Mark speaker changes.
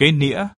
Speaker 1: cái nĩa